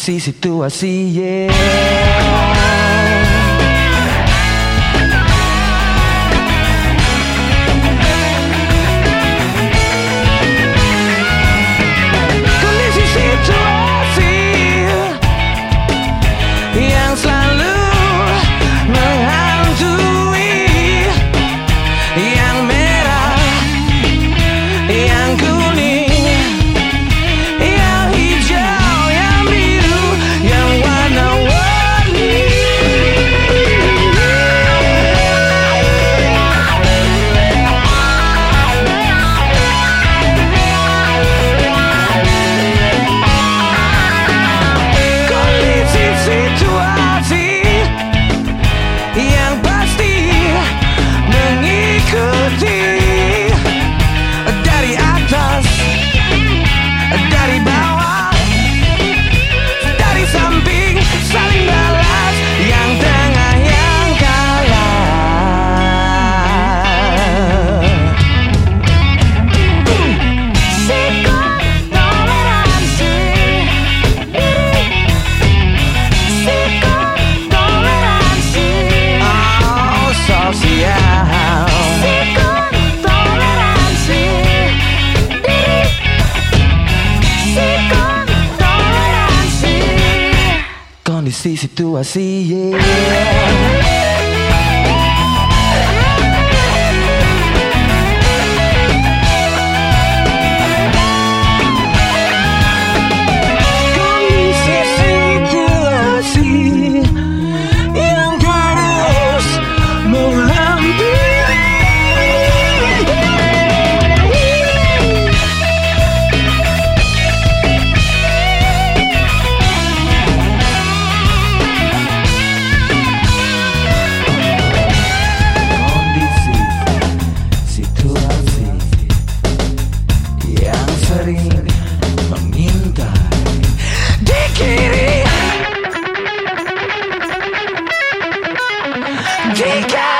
Sí, sí, tú así, yeah. everybody. se tu assim, yeah. Chica!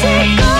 Say goodbye.